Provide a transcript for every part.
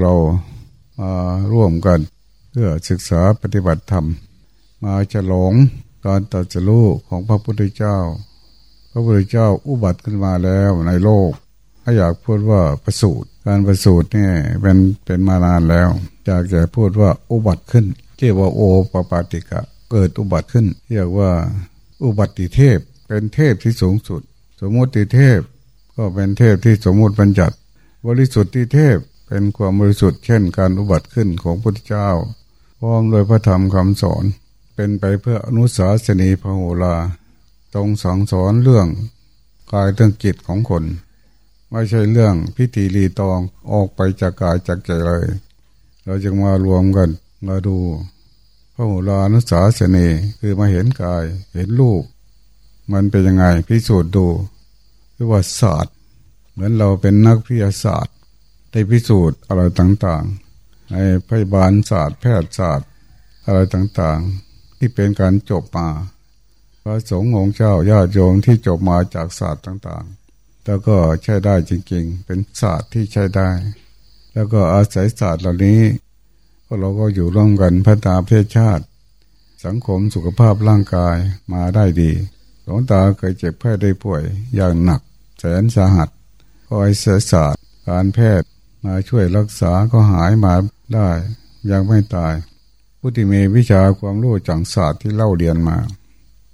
เรามาร่วมกัน เพื่อศึกษาปฏิบัติธรรม มาฉลองการตัดสู้ของพระพุทธเจ้า พระพุทธเจ้าอุบัติขึ้นมาแล้วในโลก ถ้าอยากพูดว่าประสูติการประสูติเนี่ยเป็นเป็นมานานแล้วอยากจะพูดว่าอุบัติขึ้นเรียกว่าโอปปาติกะ เกิดอุบัติขึ้น เรียกว่าอุบัติเทพเป็นเทพที่สูงสุด สมมติเทพก็เป็นเทพที่สมมติบัญญัติ บริสุทธิเทพ เป็นความบริสุทธิ์เช่นการอุบัติขึ้นของพระพุทธเจ้าพร้อมโดยพระธรรมคำสอน เป็นไปเพื่ออนุสาสนีพระโหราตรงสังสอนเรื่องกายเรื่องจิตของคน ไม่ใช่เรื่องพิธีรีตองออกไปจากกายจากใจเลย เราจึงมารวมกันมาดูพระโหรานุสาสนีคือมาเห็นกายเห็นรูปมันเป็นยังไงพิสูจน์ดูเรียกว่าศาสตร์ เหมือนเราเป็นนักพิทยาศาสตร์ ได้พิสูจน์อะไรต่างๆ ในพยาบาลศาสตร์แพทยศาสตร์ อะไรต่างๆ ที่เป็นการจบมาพระสงฆ์องค์เจ้าญาติโยมที่จบมาจากศาสตร์ต่างๆ แล้วก็ใช้ได้จริงๆ เป็นศาสตร์ที่ใช้ได้ แล้วก็อาศัยศาสตร์เหล่านี้พวกเราก็อยู่ร่วมกันพัฒนาประเทศชาติ สังคมสุขภาพร่างกายมาได้ดีหลวงตาเคยเจ็บแพทย์ได้ป่วยอย่างหนัก แสนสาหัสคอยเสียศาสตร์การแพทย์ มาช่วยรักษาก็หายมาได้ยังไม่ตายผู้ที่มีวิชาความรู้จังศาสตร์ที่เล่าเรียนมา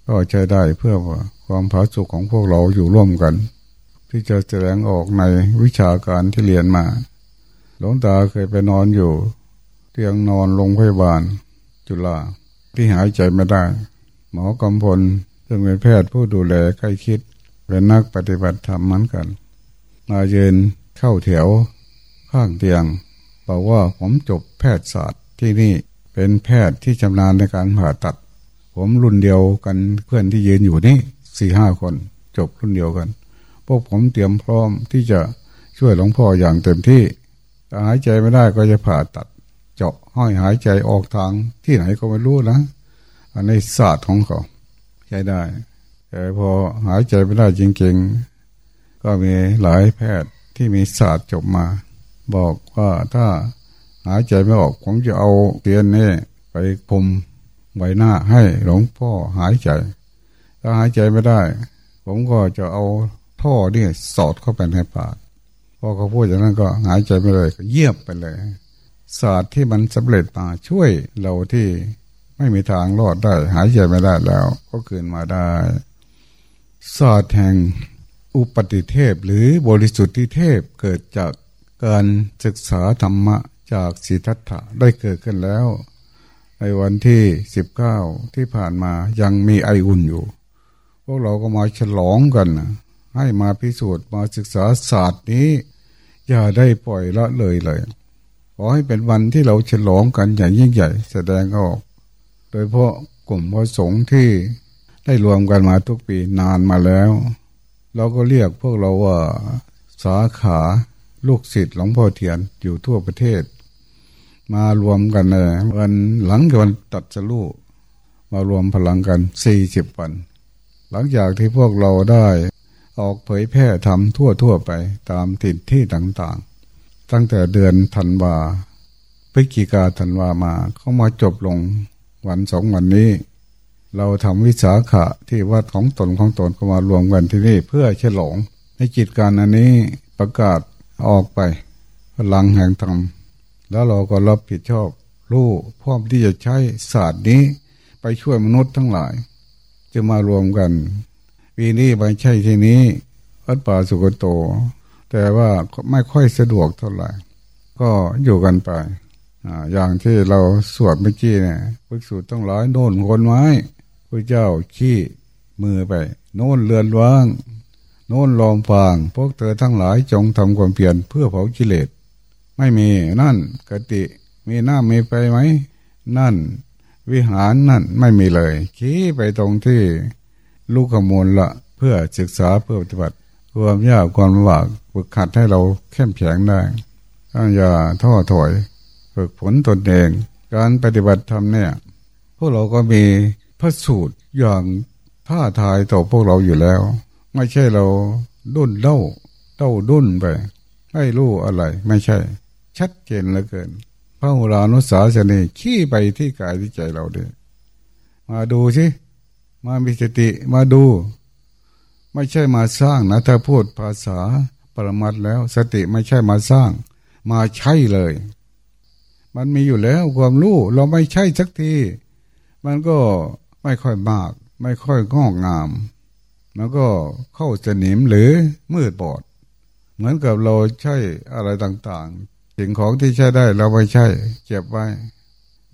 ก็ใช้ได้เพื่อความผาสุกของพวกเราอยู่ร่วมกัน ที่จะแสดงออกในวิชาการที่เรียนมา หลวงตาเคยไปนอนอยู่ เตียงนอนโรงพยาบาล จุฬาที่หายใจไม่ได้ หมอกำพลซึ่งเป็นแพทย์ผู้ดูแลใกล้คิดเป็นนักปฏิบัติธรรมเหมือนกัน มาเยืนเข้าแถว ข้างเตียง บอกว่าผมจบแพทยศาสตร์ที่นี่เป็นแพทย์ที่ชำนาญในการผ่าตัด ผมรุ่นเดียวกันเพื่อนที่ยืนอยู่นี่สี่ห้าคน จบรุ่นเดียวกัน พวกผมเตรียมพร้อมที่จะช่วยหลวงพ่ออย่างเต็มที่ถ้าหายใจไม่ได้ก็จะผ่าตัด เจาะห้อยหายใจออกทางที่ไหนก็ไม่รู้นะอันนี้ศาสตร์ของเขาใช้ได้แต่พอหายใจไม่ได้จริงๆ ก็มีหลายแพทย์ที่มีศาสตร์จบมา บอกว่าถ้าหายใจไม่ออกผมจะเอาเตียนนี่ไปพรมใบหน้าให้หลวงพ่อหายใจ ถ้าหายใจไม่ได้ ผมก็จะเอาท่อนี่สอดเข้าไปในปากพอเขาพูดอย่างนั้นก็หายใจไม่เลยก็เยียบไปเลย ศาสตร์ที่มันสำเร็จมาช่วยเราที่ไม่มีทางรอดได้ หายใจไม่ได้แล้ว ก็เกินมาได้ศาสตร์แห่งอุปติเทพหรือบริสุทธิเทพเกิดจาก การศึกษาธรรมะจากสิทธัตถะได้เกิดขึ้นแล้ว ในวันที่สิบเก้าที่ผ่านมายังมีไออุ่นอยู่ พวกเราก็มาฉลองกันนะให้มาพิสูจน์มาศึกษาศาสตร์นี้ อย่าได้ปล่อยละเลยเลยขอให้เป็นวันที่เราฉลองกันอย่างยิ่งใหญ่ แสดงออก โดยเพราะกลุ่มพระสงฆ์ที่ได้รวมกันมาทุกปีนานมาแล้ว เราก็เรียกพวกเราว่าสาขา ลูกศิษย์หลวงพ่อเทียนอยู่ทั่วประเทศ มารวมกันเลยวันหลังวันตัดสลูมารวมพลังกันสี่สิบวัน หลังจากที่พวกเราได้ออกเผยแพร่ทำทั่วทั่วไปตามถิ่นที่ต่างๆ ตั้งแต่เดือนธันวาพฤศจิกาธันวามาเข้ามาจบลงวันสองวันนี้ เราทำวิสาขะที่วัดของตนของตนก็มารวมกันที่นี่เพื่อฉลองในจิตการอันนี้ประกาศ ออกไปพลังแห่งธรรมแล้วเราก็รับผิดชอบรู้พร้อมที่จะใช้ศาสตร์นี้ ไปช่วยมนุษย์ทั้งหลาย จะมารวมกันปีนี้ไม่ใช่ที่นี้วัดป่าสุกโต แต่ว่าไม่ค่อยสะดวกเท่าไหร่ก็อยู่กันไปออย่างที่เราสวดเมื่อกี้เนี่ยพึกสูตรต้องร้อยโน่นคนไม้พระเจ้าขี้มือไป โน่นเรือนว่าง โน่นลองฟางพวกเธอทั้งหลายจงทำความเพียรเพื่อเผากิเลส ไม่มีนั่นกติมีหน้ามีไปไหม นั่น วิหารนั่นไม่มีเลย ขี้ไปตรงที่ลูกขมูลละเพื่อศึกษาเพื่อปฏิบัติความยากความลำบากฝึกขัดให้เราเข้มแข็งได้อย่าท้อถอย ฝึกฝนตนเอง การปฏิบัติธรรมเนี่ย พวกเราก็มีพระสูตรอย่างท่าทายต่อพวกเราอยู่แล้ว ไม่ใช่เราดุนเล่าเต้าดุนไปให้รู้อะไร ไม่ใช่ ชัดเจนเหลือเกินพระโหรานุสาสนีขี้ไปที่กายที่ใจเราเด้มาดูสิมามีสติมาดู ไม่ใช่มาสร้างนะถ้าพูดภาษาปรมัตแล้ว สติไม่ใช่มาสร้าง มาใช่เลย มันมีอยู่แล้วความรู้เราไม่ใช่สักที มันก็ไม่ค่อยมาก ไม่ค่อยงอกงาม มันก็เข้าสนิมหรือมืดบอด เหมือนกับเราใช้อะไรต่างๆ สิ่งของที่ใช้ได้เราไม่ใช่เก็บไว้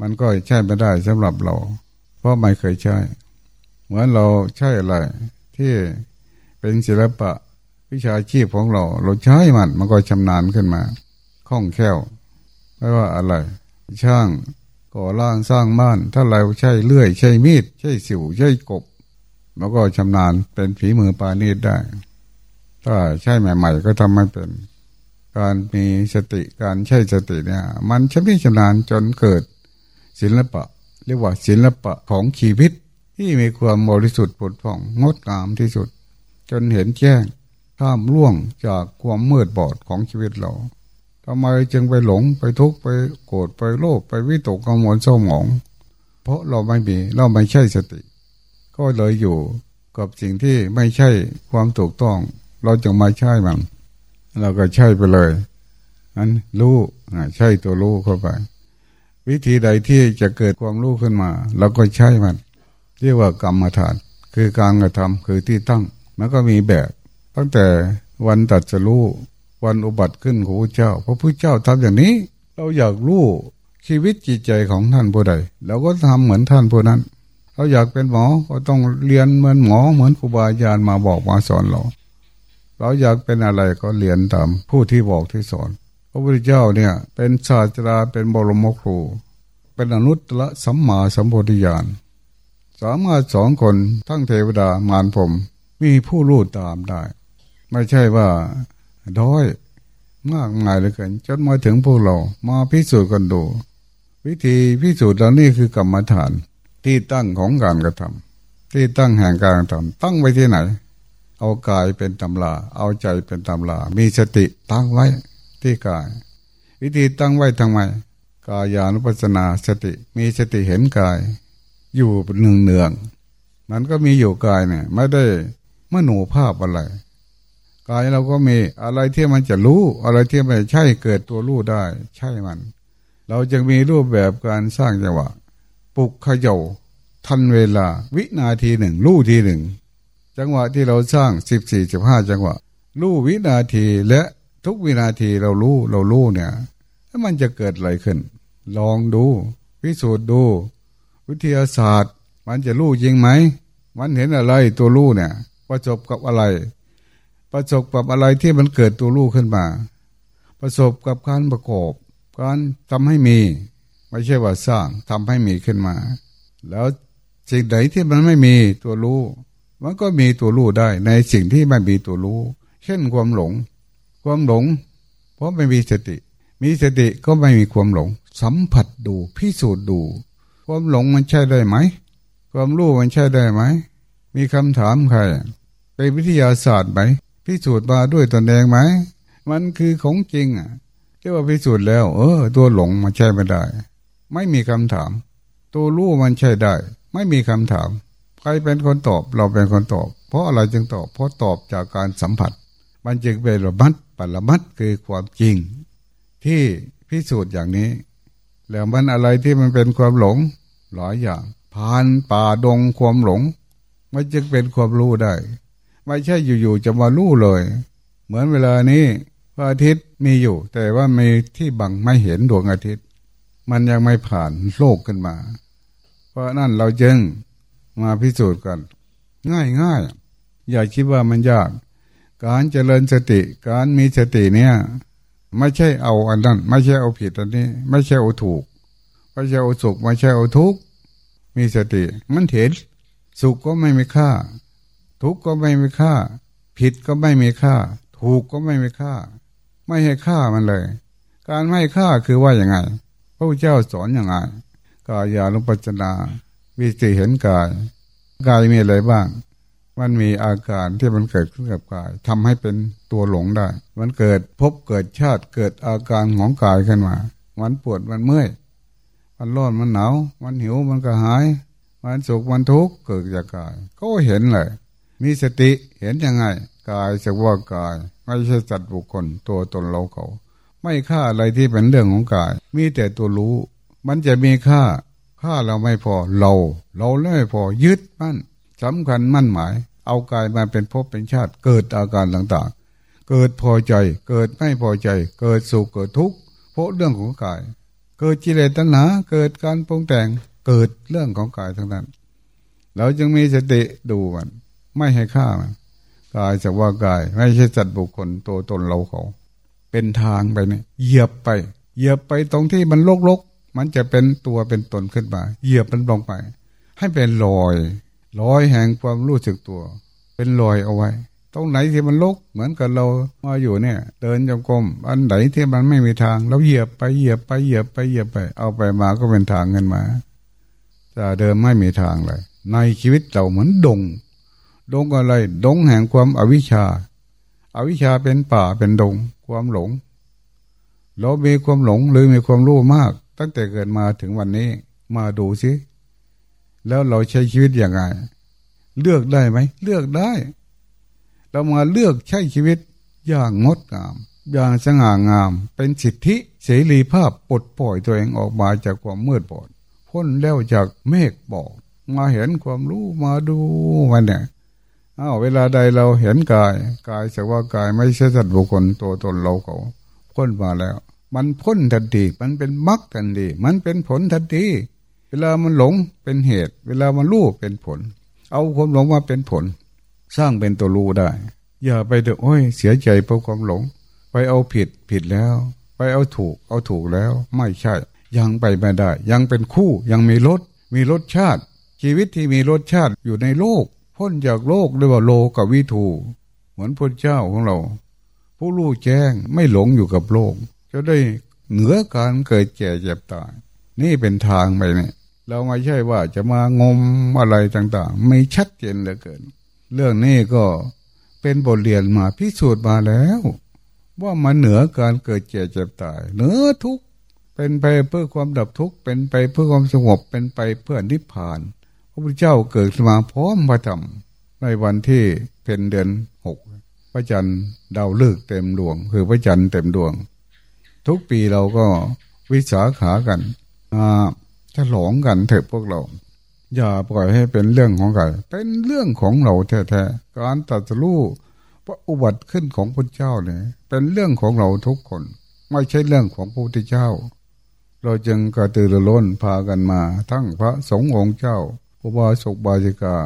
มันก็ใช้ไม่ได้สำหรับเรา เพราะไม่เคยใช้ เหมือนเราใช้อะไร ที่เป็นศิลปะวิชาชีพของเรา เราใช้มันมันก็ชำนาญขึ้นมาคล่องแคล่วไม่ว่าอะไร ช่างก่อร่างสร้างบ้าน ถ้าเราใช้เลื่อย ใช้มีด ใช้สิวใช้กบ มันก็ชำนาญเป็นฝีมือปานีตได้ ถ้าใช่ใหม่ ๆ ก็ทำไม่เป็น การมีสติการใช้สติเนี่ย มันชำนิชำนาญจนเกิดศิลปะ เรียกว่าศิลปะของชีวิตที่มีความบริสุทธิ์ผุดผ่องงดงามที่สุด จนเห็นแจ้งข้ามล่วงจากความมืดบอดของชีวิตเราทำไมจึงไปหลงไปทุกข์ไปโกรธไปโลภไปวิตกกังวลเศร้าหมอง เพราะเราไม่มีเราไม่ใช่สติ ก็เลยอยู่กับสิ่งที่ไม่ใช่ความถูกต้อง เราจะมาใช่มัน เราก็ใช่ไปเลยนั้นรู้ใช่ตัวรู้เข้าไป วิธีใดที่จะเกิดความรู้ขึ้นมาเราก็ใช่มันเรียกว่ากรรมฐาน คือการกระทำคือที่ตั้ง มันก็มีแบบ ตั้งแต่วันตัดจะรู้วันอุบัติขึ้นของพระเจ้าพระพุทธเจ้าทำอย่างนี้ เราอยากรู้ชีวิตจิตใจของท่านผู้ใดเราก็ทำเหมือนท่านผู้นั้น เราอยากเป็นหมอก็ต้องเรียนเหมือนหมอเหมือนครูบาอาจารย์มาบอกมาสอนเรา เราอยากเป็นอะไรก็เรียนตามผู้ที่บอกที่สอน พระพุทธเจ้าเนี่ย เป็นศาสตราเป็นบรมครู เป็นอนุตตรสัมมาสัมโพธิญาณสามารถสองคนทั้งเทวดามารผมมีผู้รู้ตามได้ ไม่ใช่ว่าด้อยมากมายเลยกันจนมาถึงพวกเรามาพิสูจน์กันดู วิธีพิสูจน์เหล่านี้คือกรรมฐาน ที่ตั้งของการกระทำที่ตั้งแห่งการกระทำตั้งไว้ที่ไหน เอากายเป็นตำลาเอาใจเป็นตำลามีสติตั้งไว้ที่กาย วิธีตั้งไว้ทำไม กายานุปัสนาสติ มีสติเห็นกาย อยู่หนึ่งเนืองมันก็มีอยู่กายเนี่ย ไม่ได้เมื่อหนูภาพอะไรกายเราก็มีอะไรที่มันจะรู้ อะไรที่ไม่ใช่เกิดตัวรู้ได้ ใช่มัน เราจึงมีรูปแบบการสร้างจังหวะ ปลุกขย่าทันเวลา วินาทีหนึ่งลู่ทีหนึ่ง จังหวะที่เราสร้างสิบสี่สิบห้าจังหวะลู่วินาทีและทุกวินาทีเราลู่เราลู่เนี่ยแล้วมันจะเกิดอะไรขึ้น ลองดูพิสูจน์ดู วิทยาศาสตร์ มันจะลู่จริงไหม มันเห็นอะไรตัวลู่เนี่ย ประสบกับอะไร ประสบกับอะไรที่มันเกิดตัวลู่ขึ้นมา ประสบกับการประกอบ การทำให้มี ไม่ใช่ว่าสร้างทำให้มีขึ้นมา แล้วสิ่งไหนที่มันไม่มีตัวรู้ มันก็มีตัวรู้ได้ ในสิ่งที่ไม่มีตัวรู้ เช่นความหลง ความหลง เพราะไม่มีสติ มีสติก็ไม่มีความหลง สัมผัสดูพิสูจน์ดู ความหลงมันใช่ได้ไหม ความรู้มันใช่ได้ไหม มีคำถามใครเป็นวิทยาศาสตร์ไหมพิสูจน์มาด้วยตนเองไหม มันคือของจริงอะที่ว่าพิสูจน์แล้ว เออ ตัวหลงมันใช่ไม่ได้ ไม่มีคำถาม ตัวรู้มันใช่ได้ ไม่มีคำถาม ใครเป็นคนตอบเราเป็นคนตอบ เพราะอะไรจึงตอบ เพราะตอบจากการสัมผัส มันจึงเป็นระมัดปรมัดคือความจริง ที่พิสูจน์อย่างนี้ แล้วมันอะไรที่มันเป็นความหลงหลายอย่างผ่านป่าดงความหลง มันจึงเป็นความรู้ได้ ไม่ใช่อยู่ๆจะมารู้เลย เหมือนเวลานี้พระอาทิตย์มีอยู่ แต่ว่ามีที่บังไม่เห็นดวงอาทิตย์ มันยังไม่ผ่านโลกขึ้นมา เพราะนั่นเราจึงมาพิสูจน์กัน ง่ายง่ายอย่าคิดว่ามันยาก การเจริญสติ การมีสติเนี่ยไม่ใช่เอาอันนั้น ไม่ใช่เอาผิดอันนี้ ไม่ใช่เอาถูก ไม่ใช่เอาสุขไม่ใช่เอาทุกข์มีสติ มันเห็นสุขก็ไม่มีค่า ทุกข์ก็ไม่มีค่า ผิดก็ไม่มีค่า ถูกก็ไม่มีค่า ไม่ให้ค่ามันเลย การไม่ค่าคือว่าอย่างไง พระเจ้าสอนอย่างไรกายานุปัจนา วิจิเห็นกาย กายมีอะไรบ้าง มันมีอาการที่มันเกิดขึ้นกับกายทำให้เป็นตัวหลงได้ มันเกิดพบเกิดชาติเกิดอาการของกายขึ้นมามันปวดมันเมื่อย มันร้อนมันหนาวมันหิวมันก็หาย มันสุขมันทุกข์เกิดจากกาย ก็เห็นเลย มีสติเห็นยังไง กายจะว่ากาย ไม่ใช่จัดบุคคลตัวตนเราเขา ไม่ค่าอะไรที่เป็นเรื่องของกาย มีแต่ตัวรู้ มันจะมีค่าค่าเราไม่พอเรา เราไม่พอยึดมั่นสำคัญมั่นหมาย เอากายมาเป็นภพเป็นชาติ เกิดอาการต่างๆ เกิดพอใจ เกิดไม่พอใจ เกิดสุขเกิดทุกข์เพราะเรื่องของกาย เกิดจิเลตัณหาเกิดการปรุงแต่งเกิดเรื่องของกายทั้งนั้น เราจึงมีสติดูมัน ไม่ให้ค่ามันกายจะว่ากาย ไม่ใช่จัดบุคคลตัวตนเราเขา เป็นทางไปเนี่ยเหยียบไป เหยียบไปตรงที่มันโลกๆ มันจะเป็นตัวเป็นตนขึ้นมาเหยียบมันลงไป ให้เป็นรอยรอยแห่งความรู้สึกตัว เป็นรอยเอาไว้ ตรงไหนที่มันลกเหมือนกับเรามาอยู่เนี่ย เดินจงกรมอันไหนที่มันไม่มีทางเราเหยียบไปเหยียบไปเหยียบไปเหยียบไป เอาไปมาก็เป็นทางเงินมาจะเดิมไม่มีทางเลย ในชีวิตเราเหมือนดง ดงอะไร ดงแห่งความอวิชชา อาวิชชาเป็นป่าเป็นดง ความหลง เรามีความหลงหรือมีความรู้มาก ตั้งแต่เกิดมาถึงวันนี้มาดูสิแล้วเราใช้ชีวิตอย่างไรเลือกได้ไหม เลือกได้ เรามาเลือกใช้ชีวิตอย่างงดงาม อย่างสง่างาม เป็นสิทธิเสรีภาพปลดปล่อยตัวเองออกมาจากความมืดบอดพ้นแล้วจากเมฆบอก มาเห็นความรู้มาดูมันเนี่ย อ้าวเวลาใดเราเห็นกายกายจะว่ากายไม่ใช่สัตว์บุคคลตัวตนเราเขาพ้นมาแล้ว มันพ้นทันทีมันเป็นมรรคทันทีมันเป็นผลทันทีเวลามันหลงเป็นเหตุ เวลามันรู้เป็นผล เอาความหลงมาเป็นผล สร้างเป็นตัวรู้ได้ อย่าไปเดือดโอ้ยเสียใจเพราะความหลง ไปเอาผิดผิดแล้ว ไปเอาถูกเอาถูกแล้ว ไม่ใช่ ยังไปไม่ได้ ยังเป็นคู่ยังมีรสมีรสชาติ ชีวิตที่มีรสชาติอยู่ในโลก พ้นจากโลกเรียกว่าโลกับวิถู เหมือนพระเจ้าของเรา ผู้รู้แจ้งไม่หลงอยู่กับโลก จะได้เหนือการเกิดแก่เจ็บตาย นี่เป็นทางไปเนี่ยเราไม่ใช่ว่าจะมางมอะไรต่าง ๆ ไม่ชัดเจนเหลือเกิน เรื่องนี้ก็เป็นบทเรียนมาพิสูจน์มาแล้ว ว่ามันเหนือการเกิดเจ็บเจ็บตาย เหนือทุกเป็นไปเพื่อความดับทุกข์เป็นไปเพื่อความสงบเป็นไปเพื่อนิพพาน พระพุทธเจ้าเกิดมาพร้อมพระธรรมในวันที่เป็นเดือนหกพระจันทร์ดาวฤกษ์เต็มดวง คือพระจันทร์เต็มดวง ทุกปีเราก็วิสาขากันฉลองกันเถอะพวกเรา อย่าปล่อยให้เป็นเรื่องของใครเป็นเรื่องของเราแท้ๆการตัดสู้พระอุบัติขึ้นของพระเจ้าเนี่ยเป็นเรื่องของเราทุกคน ไม่ใช่เรื่องของพระพุทธเจ้า เราจึงกระตือรือร้นพากันมา ทั้งพระสงฆ์องค์เจ้า พระบาสกบาจิกา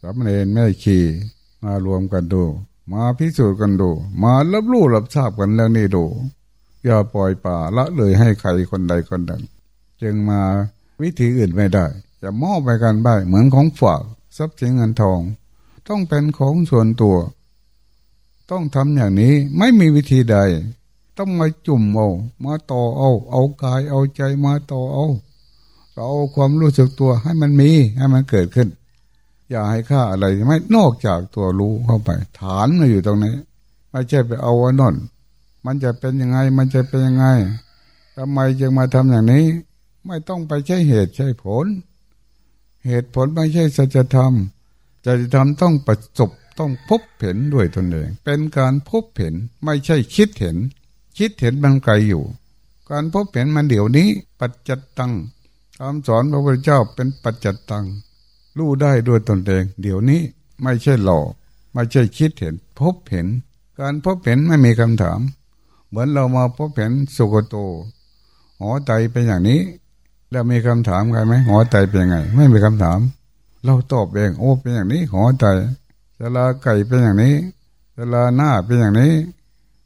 สามเณรแม่ขีมารวมกันดู มาพิสูจน์กันดู มารับรู้รับทราบกันเรื่องนี้ดู อย่าปล่อยป่าละเลยให้ใครคนใดคนหนึ่งจึงมาวิธีอื่นไม่ได้จะมอบไปกันบ้เหมือนของฝากทรัพย์สินเงินทอง ต้องเป็นของส่วนตัว ต้องทำอย่างนี้ไม่มีวิธีใด ต้องมาจุ่มเอา มาต่อเอา เอากายเอาใจมาต่อเอา เราเอาความรู้สึกตัวให้มันมีให้มันเกิดขึ้น อย่าให้ค่าอะไรไม่นอกจากตัวรู้เข้าไป ฐานมาอยู่ตรงนี้ไม่ใช่ไปเอาอันนนมันจะเป็นยังไง มันจะเป็นยังไงทำไมจึงมาทำอย่างนี้ ไม่ต้องไปใช้เหตุใช้ผล เหตุผลไม่ใช่สัจธรรมสัจธรรมต้องประสบต้องพบเห็นด้วยตนเอง เป็นการพบเห็นไม่ใช่คิดเห็น คิดเห็นมันไกลอยู่ การพบเห็นมันเดี๋ยวนี้ ปัจจตัง คำสอนพระพุทธเจ้าเป็นปัจจัตตังรู้ได้ด้วยตนเอง เดี๋ยวนี้ไม่ใช่หลอกไม่ใช่คิดเห็น พบเห็น การพบเห็นไม่มีคำถาม เหมือนเรามาพบเห็นสุกโตหอใจเป็นอย่างนี้ แล้วมีคำถามใครไหมหัวใจเป็นยังไง ไม่มีคำถาม เราตอบเองโอ้เป็นอย่างนี้หัวใจสลาไก่เป็นอย่างนี้สลาหน้าเป็นอย่างนี้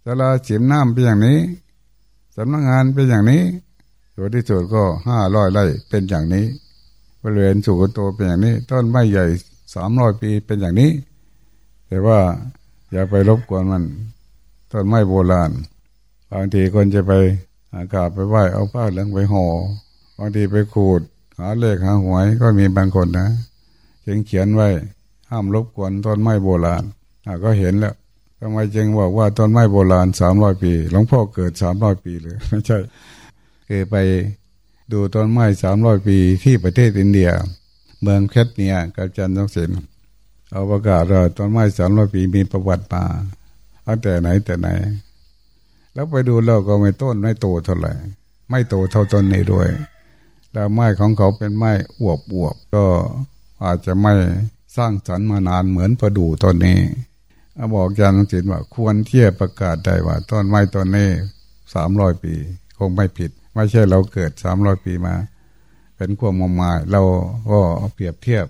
สลาเฉียมน้ำเป็นอย่างนี้สำนักงานเป็นอย่างนี้ ตัวที่สุดก็ห้าร้อยไร่เป็นอย่างนี้บริเวณสุกโตเป็นอย่างนี้ ต้นไม้ใหญ่สามร้อยปีเป็นอย่างนี้ แต่ว่าอย่าไปรบกวนมัน ต้นไม้โบราณ บางทีคนจะไปอากาศไปไหว้เอาผ้าเหลืองไปห่อบางทีไปขูดหาเลขหาหวยก็มีบางคนนะเขียนเขียนไว้ห้ามรบกวนต้นไม้โบราณก็เห็นแล้วทำไมจึงบอกว่าต้นไม้โบราณสามร้อยปี หลวงพ่อเกิดสามร้อยปีเลยไม่ใช่ เคยไปดูต้นไม้สามร้อยปีที่ประเทศอินเดีย เมืองแคทเนียกับจันทร์ศิลป์เอาประกาศว่าต้นไม้สามร้อยปีมีประวัติมาตั้งแต่ไหนแต่ไหน แล้วไปดูแล้วก็ไม่ต้นไม่โตเท่าไหร่ ไม่โตเท่าต้นนี้ด้วย แล้วไม้ของเขาเป็นไม้อวบอวบก็อาจจะไม่สร้างสรรค์มานานเหมือนประดูต้นนี้บอกยานศิลป์ว่าควรเทียบประกาศได้ว่าต้นไม้ต้นนี้สามร้อยปี คงไม่ผิด ไม่ใช่เราเกิดสามร้อยปีมา เป็นความมมายเราก็เปรียบเทียบ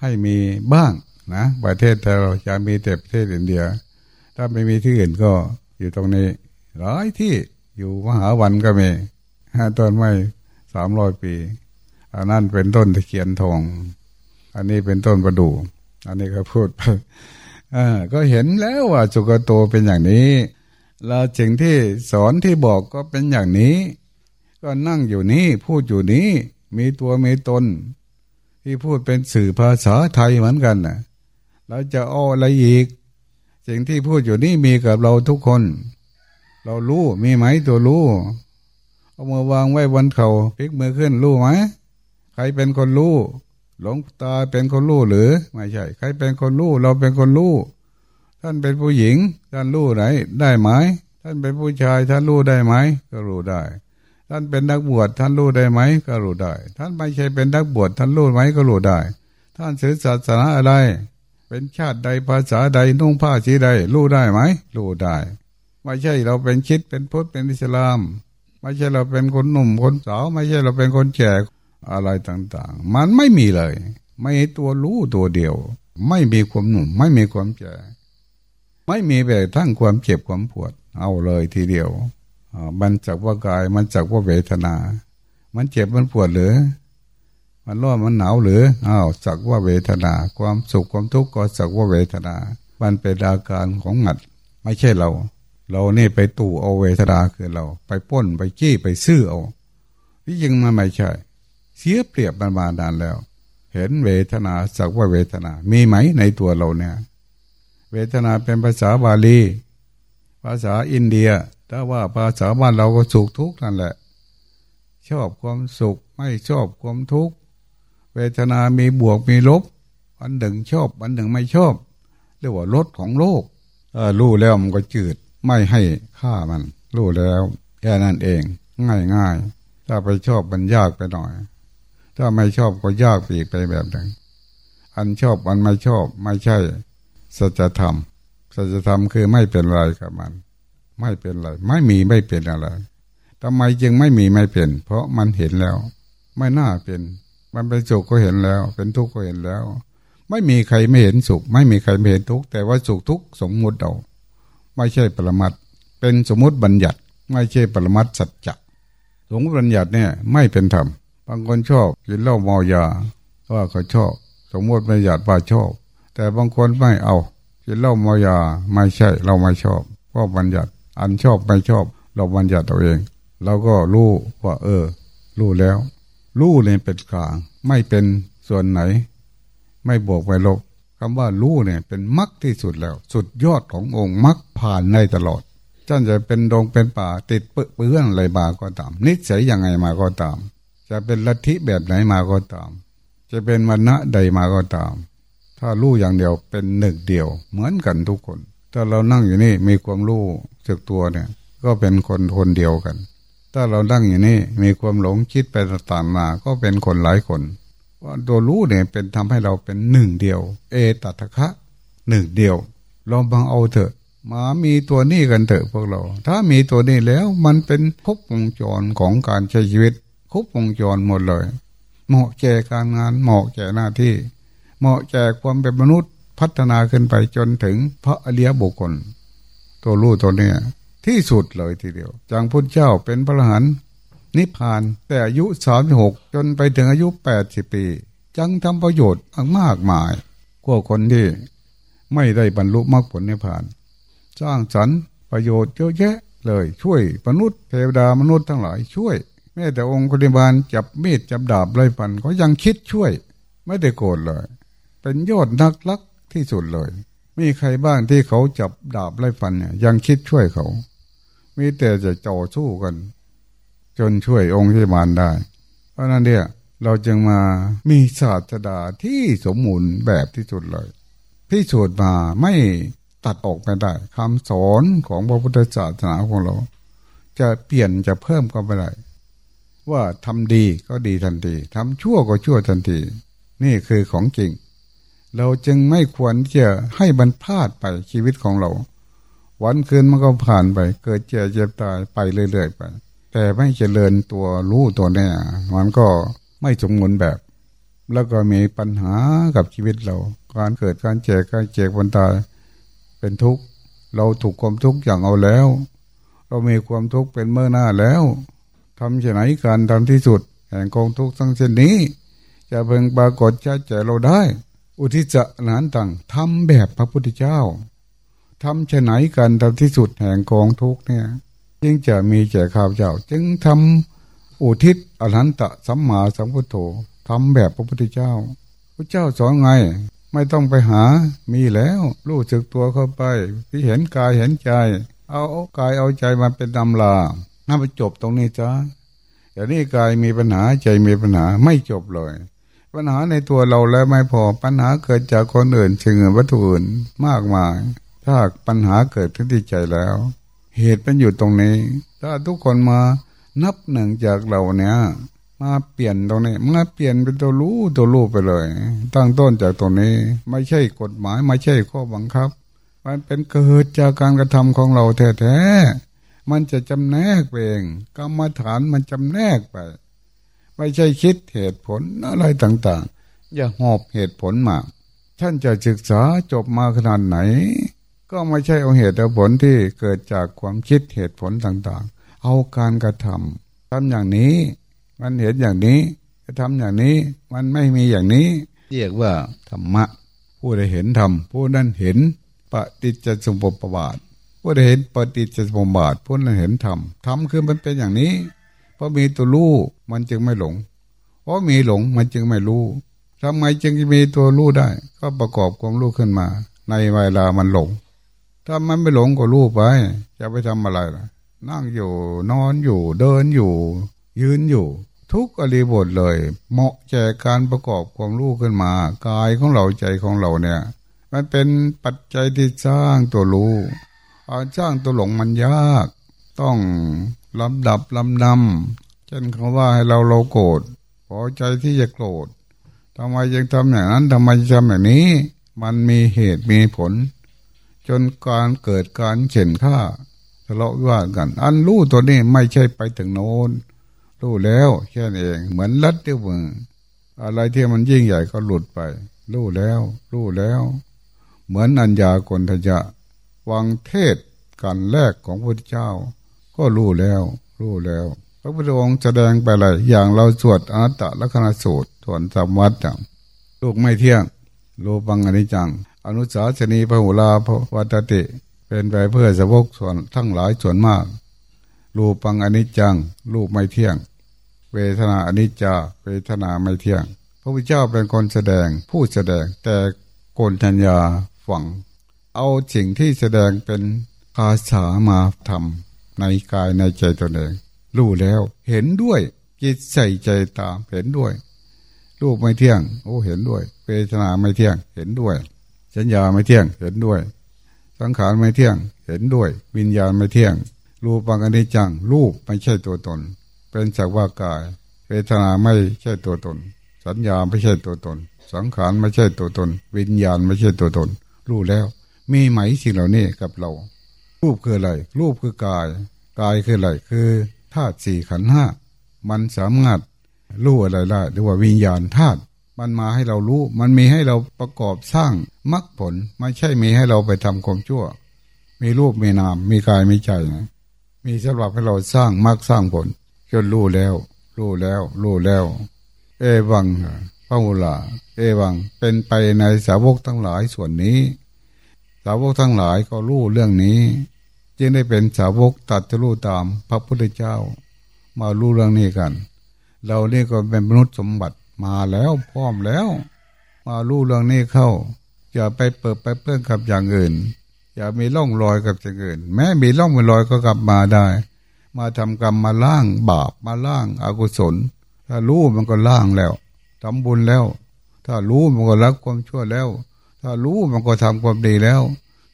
ให้มีบ้างนะประเทศเราจะมีแต่ประเทศอินเดีย ถ้าไม่มีที่อื่นก็อยู่ตรงนี้ร้อยที่อยู่มหาวันก็มีห้าต้นไม้สามร้อยปี อันนั้นเป็นต้นตะเคียนทอง อันนี้เป็นต้นประดู่อันนี้ก็พูดไปก็เห็นแล้วว่าจุกโตเป็นอย่างนี้ แล้วสิ่งที่สอนที่บอกก็เป็นอย่างนี้ ก็นั่งอยู่นี้พูดอยู่นี้ มีตัวมีตน ที่พูดเป็นสื่อภาษาไทยเหมือนกันนะเราจะอ้ออะไรอีก สิ่งที่พูดอยู่นี้มีกับเราทุกคน เรารู้มีไหมตัวรู้เอามือวางไว้บนเขาพลิกมือขึ้นรู้ไหมใครเป็นคนรู้หลงตาเป็นคนรู้หรือไม่ใช่ ใครเป็นคนรู้เราเป็นคนรู้ท่านเป็นผู้หญิงท่านรู้ไหนได้ไหมท่านเป็นผู้ชายท่านรู้ได้ไหมก็รู้ได้ ท่านเป็นนักบวชท่านรู้ได้ไหมก็รู้ได้ ท่านไม่ใช่เป็นนักบวชท่านรู้ไหมก็รู้ได้ ท่านศึกษาศาสนาอะไร เป็นชาติใดภาษาใดนุ่งผ้าสีใดรู้ได้ไหมรู้ได้ ไม่ใช่เราเป็นคิดเป็นพุทธเป็นอิสลาม ไม่ใช่เราเป็นคนหนุ่มคนสาวไม่ใช่เราเป็นคนแก่อะไรต่างๆ มันไม่มีเลย ไม่ตัวรู้ตัวเดียว ไม่มีความหนุ่ม ไม่มีความแก่ไม่มีแบบทั้งความเจ็บความปวด เอาเลยทีเดียว มันจากว่ากาย มันจากว่าเวทนา มันเจ็บมันปวดหรือ มันร้อนมันหนาวหรืออ้าวจากว่าเวทนา ความสุขความทุกข์ก็จากว่าเวทนา มันเป็นอาการของหัด ไม่ใช่เรา เรานี่ไปตู่เอาเวทนาคือเรา ไปป้นไปจี้ไปซื้อเอาที่จริงมันไม่ใช่ เสียเปรียบมันมานานแล้ว เห็นเวทนาสักว่าเวทนา มีไหมในตัวเราเนี่ย เวทนาเป็นภาษาบาลี ภาษาอินเดีย ถ้าว่าภาษาบ้านเราก็สุขทุกข์นั่นแหละ ชอบความสุขไม่ชอบความทุกข์เวทนา มีบวกมีลบ อันหนึ่งชอบ อันหนึ่งไม่ชอบ เรียกว่ารสของโลกรู้แล้วมันก็จืด ไม่ให้ค่ามัน รู้แล้วแค่นั้นเอง ง่ายง่ายถ้าไปชอบมันยากไปหน่อย ถ้าไม่ชอบก็ยากปีกไปแบบหนึ่งอันชอบอันไม่ชอบ ไม่ใช่สัจธรรมสัจธรรมคือไม่เป็นไรกับมัน ไม่เป็นไรไม่มีไม่เป็นอะไรทำไมจึงไม่มีไม่เป็น เพราะมันเห็นแล้ว ไม่น่าเป็น มันเป็นสุขก็เห็นแล้ว เป็นทุกข์ก็เห็นแล้ว ไม่มีใครไม่เห็นสุข ไม่มีใครไม่เห็นทุกข์แต่ว่าสุขทุกข์สมมุติเอาไม่ใช่ปรมัตเป็นสมมติบัญญัติ ไม่ใช่ปรมัตสัจจะสมมติบัญญัติเนี่ยไม่เป็นธรรมบางคนชอบกินเหล้าเมายาว่าเขาชอบ สมมติไม่อยากว่าชอบ แต่บางคนไม่เอากินเหล้าเมายาไม่ใช่เราไม่ชอบเพราะบัญญัติ อันชอบไม่ชอบ เราบัญญัติตัวเองเราก็รู้ว่า เออ รู้แล้ว รู้เนี่ยเป็นกลาง ไม่เป็นส่วนไหน ไม่บวกไปลบคำว่ารู้เนี่ยเป็นมรรคที่สุดแล้ว สุดยอดขององค์มรรคผ่านในตลอดท่านจะเป็นดงเป็นป่า ติดเปื้อนอะไรมาก็ตาม นิสัยยังไงมาก็ตาม จะเป็นลัทธิแบบไหนมาก็ตาม จะเป็นมณะใดมาก็ตาม ถ้ารู้อย่างเดียวเป็นหนึ่งเดียว เหมือนกันทุกคน ถ้าเรานั่งอยู่นี่มีความรู้สึกตัวเนี่ย ก็เป็นคนคนเดียวกัน ถ้าเรานั่งอยู่นี่มีความหลงคิดไปต่างๆมาก็เป็นคนหลายคนว่าตัวรู้เนี่ยเป็นทำให้เราเป็นหนึ่งเดียว เอตัทคะหนึ่งเดียวลองบังเอาเถอะ มามีตัวนี้กันเถอะพวกเรา ถ้ามีตัวนี้แล้วมันเป็นภพวงจรของการใช้ชีวิตครบวงจรหมดเลย เหมาะแก่การงานเหมาะแก่หน้าที่ เหมาะแก่ความเป็นมนุษย์ พัฒนาขึ้นไปจนถึงพระอริยบุคคล ตัวรู้ตัวเนี้ยที่สุดเลยทีเดียวจังพุทธเจ้าเป็นพระรหันนิพพานแต่อายุสามหกจนไปถึงอายุแปดสิบปี จังทำประโยชน์มากมายกว่าคนที่ไม่ได้บรรลุมรรคผลนิพพาน สร้างสรรค์ประโยชน์เยอะแยะเลยช่วยมนุษย์เทวดามนุษย์ทั้งหลายช่วย แม้แต่องค์คนบาลจับมีดจับดาบไล่ฟันเขายังคิดช่วย ไม่ได้โกรธเลย เป็นยอดนักลัก ที่สุดเลย มีใครบ้างที่เขาจับดาบไล่ฟันเนี่ยยังคิดช่วยเขา มีแต่จะจ่อสู้กัน จนช่วยองค์ที่มานได้ เพราะนั้นเนี่ยเราจึงมามีศาสดาที่สมมูรณ์แบบที่สุดเลยพิสูจน์มาไม่ตัดออกไปได้คำสอนของพระพุทธศาสนาของเรา จะเปลี่ยนจะเพิ่มก็ไม่ได้ว่าทำดีก็ดีทันทีทำชั่วก็ชั่วทันที นี่คือของจริง เราจึงไม่ควรจะให้บรรพาดไปชีวิตของเรา วันคืนมันก็ผ่านไป เกิดเจ็บเจ็บตายไปเรื่อยๆไป แต่ไม่เจริญตัวรู้ตัวเนี่ยมันก็ไม่สมบูรณ์แบบ แล้วก็มีปัญหากับชีวิตเรา การเกิดการเจ็บการเจ็บวันตายเป็นทุกข์เราถูกความทุกข์อย่างเอาแล้ว เรามีความทุกข์เป็นเมื่อหน้าแล้วทำเช่นไหนการทำที่สุดแห่งกองทุกข์ทั้งเช่นนี้ จะเพิ่งปรากฏชัดเจเราได้ อุทิศนานต่างทำแบบพระพุทธเจ้าทำเช่นไหนการทำที่สุดแห่งกองทุกเนี่ย จึงจะมีแก่ข้าวเจ้า จึงทำอุทิศอรหันตะสัมมาสัมพุทโธทำแบบพระพุทธเจ้าพระเจ้าสอนไง ไม่ต้องไปหามีแล้วรู้จึกตัวเข้าไป ที่เห็นกายเห็นใจ เอากายเอาใจมาเป็นตำลาน่าไปจบตรงนี้จ้าอย่างนี้กายมีปัญหาใจมีปัญหาไม่จบเลย ปัญหาในตัวเราแล้วไม่พอปัญหาเกิดจากคนอื่นเชิงวัตถุอื่นมากมาย ถ้าปัญหาเกิดขึ้นที่ใจแล้ว เหตุเป็นอยู่ตรงนี้ ถ้าทุกคนมานับหนึ่งจากเราเนี้ยมาเปลี่ยนตรงนี้มาเปลี่ยนเป็นตัวรู้ตัวรู้ไปเลย ตั้งต้นจากตรงนี้ ไม่ใช่กฎหมายไม่ใช่ข้อบังคับ มันเป็นเกิดจากการกระทำของเราแท้ๆมันจะจำแนกเองกรรมฐานมันจำแนกไป ไม่ใช่คิดเหตุผลอะไรต่างๆ อย่าหอบเหตุผลมาท่านจะศึกษาจบมาขนาดไหน ก็ไม่ใช่เอาเหตุผลที่เกิดจากความคิดเหตุผลต่างๆ เอาการกระทำทำอย่างนี้ มันเห็นอย่างนี้จะทำอย่างนี้มันไม่มีอย่างนี้ เรียกว่าธรรมะ ผู้ใดเห็นธรรมผู้นั้นเห็นปฏิจจสมุปบาทผู้ใดเห็นปฏิจจสมุปบาทผู้นั้นเห็นธรรมธรรมคือมันเป็นอย่างนี้ เพราะมีตัวรู้มันจึงไม่หลง เพราะมีหลงมันจึงไม่รู้ทำไมจึงมีตัวรู้ได้ ก็ประกอบความรู้ขึ้นมา ในเวลามันหลง ถ้ามันไม่หลงก็รู้ไปจะไปทำอะไรล่ะ นั่งอยู่นอนอยู่เดินอยู่ ยืนอยู่ ทุกอริบทเลย เหมาะแจกการประกอบความรู้ขึ้นมากายของเราใจของเราเนี่ย มันเป็นปัจจัยที่สร้างตัวรู้อาจ้างตัวหลงมันยาก ต้อง ลำดับลำนำเช่นเขาว่าให้เราเราโกรธพอใจที่จะโกรธทำไมยังทำอย่างนั้นทำไมทำอย่างนี้ มันมีเหตุมีผล จนการเกิดการเข็นฆ่าทะเลาะว่ากัน อันรู้ตัวนี้ไม่ใช่ไปถึงโน้นรู้แล้วแค่นี้เอง เหมือนลัดเดียวมืออะไรที่มันยิ่งใหญ่ก็หลุดไป รู้แล้ว รู้แล้ว เหมือนอัญญากนทยะวังเทศการแรกของพระพุทธเจ้า ก็รู้แล้ว รู้แล้ว พระพุทธองค์แสดงไปอะไรอย่างเราสวดอนัตตลักษณสูตรสวนสามวัดจังลูกไม่เที่ยงโลปังอนิจจัง อนุสาสนีพระหุลาพระวัตติ เป็นไปเพื่อสวกส่วนทั้งหลายส่วนมากรูปังอนิจจังรูปไม่เที่ยง เวทนาอนิจจาเวทนาไม่เที่ยง พระพุทธเจ้าเป็นคนแสดงผู้แสดงแต่โกนทัญญาฝัง เอาสิ่งที่แสดงเป็นภาษามาทำ ในกายในใจตนเองรู้แล้วเห็นด้วยจิตใส่ใจตามเห็นด้วยรูปไม่เที่ยง โอ้เห็นด้วยเวทนาไม่เที่ยงเห็นด้วย สัญญาไม่เที่ยงเห็นด้วย สังขารไม่เที่ยงเห็นด้วย วิญญาณไม่เที่ยง รูปังอนิจจังรูปไม่ใช่ตัวตน เป็นจากว่ากาย เวทนาไม่ใช่ตัวตน สัญญาไม่ใช่ตัวตน สังขารไม่ใช่ตัวตน วิญญาณไม่ใช่ตัวตน รู้แล้ว มีไหมสิ่งเหล่านี้กับเรา รูปคืออะไร รูปคือกาย กายคืออะไรคือธาตุสี่ขันห้ามันสามารถรู้อะไรได้หรือว่าวิญญาณธาตุมันมาให้เรารู้ มันมีให้เราประกอบสร้างมรรคผล ไม่ใช่มีให้เราไปทำความชั่ว มีรูปมีนาม มีกายมีใจนะมีสำหรับให้เราสร้างมรรคสร้างผลจนรู้แล้ว รู้แล้ว รู้แล้ว เอวังพระมุลาเอวังเป็นไปในสาวกทั้งหลายส่วนนี้ สาวกทั้งหลายก็รู้เรื่องนี้ จึงได้เป็นสาวกตัดจะรู้ตามพระพุทธเจ้า มารู้เรื่องนี้กัน เรานี่ก็เป็นมนุษย์สมบัติมาแล้วพร้อมแล้ว มารู้เรื่องนี้เข้า อย่าไปเปิดไปเพื่อนกับอย่างอื่น อย่ามีร่องรอยกับอย่างอื่น แม้มีร่องมีรอยก็กลับมาได้ มาทำกรรมมาล่างบาปมาล่างอากุศล ถ้ารู้มันก็ล่างแล้วทำบุญแล้ว ถ้ารู้มันก็รักความชั่วแล้ว ถ้ารู้มันก็ทำความดีแล้ว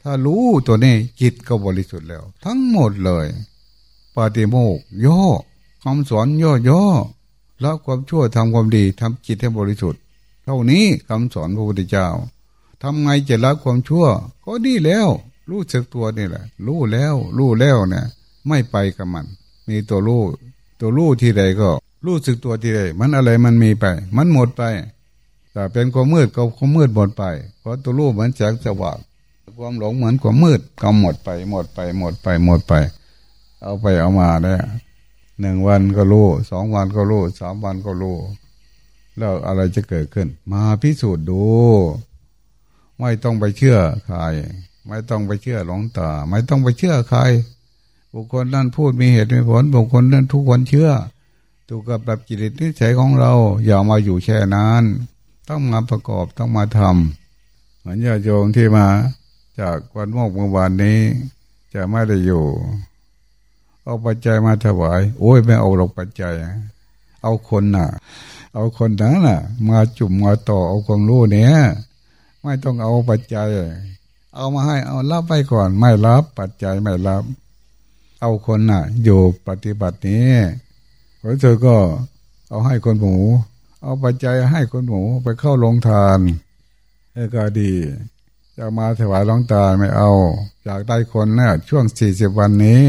ถ้ารู้ตัวนี้จิตก็บริสุทธิ์แล้ว ทั้งหมดเลยปฏิโมกย่อคำสอนย่อย่อละความชั่วทำความดีทำจิตให้บริสุทธิ์ เท่านี้คำสอนพระพุทธเจ้าทำไงจะละความชั่ว ก็ดีแล้ว รู้สึกตัวนี่แหละ รู้แล้ว รู้แล้วเนี่ย ไม่ไปกับมัน มีตัวรู้ตัวรู้ที่ใดก็ รู้สึกตัวที่ใดมันอะไรมันมีไป มันหมดไปแต่เป็นความมืดก็ความมืดหมดไป เพราะตัวรู้เหมือนแสงสว่าง ความหลงเหมือนความมืดก็หมดไป หมดไป หมดไป หมดไป เอาไปเอามาเนี่ยหนึ่งวันก็รู้สองวันก็รู้สามวันก็รู้แล้วอะไรจะเกิดขึ้น มาพิสูจน์ดู ไม่ต้องไปเชื่อใคร ไม่ต้องไปเชื่อหลงตา ไม่ต้องไปเชื่อใคร บุคคลนั้นพูดมีเหตุมีผล บุคคลนั้นทุกคนเชื่อถูกกับแบบจิตนิสัยของเรา อย่ามาอยู่แช่นานต้องมาประกอบต้องมาทำเหมือนญาโยมที่มา จากวันโมกเมื่อวานนี้ จะไม่ได้อยู่ เอาปัจจัยมาถวาย โอ้ยไม่เอาหรอกปัจจัย เอาคนน่ะ เอาคนนั้นน่ะ มาจุ่มมาต่อเอาความรู้เนี้ยไม่ต้องเอาปัจจัย เอามาให้เอารับไปก่อน ไม่รับปัจจัยไม่รับ เอาคนน่ะ อยู่ปฏิบัตินี้พระเจ้าก็เอาให้คนหมู เอาปัจจัยให้คนหมูไปเข้าลงทานเอก็ดี จะมาถวายลงตาไม่เอา อยากได้คนเนี่ยช่วงสี่สิบวันนี้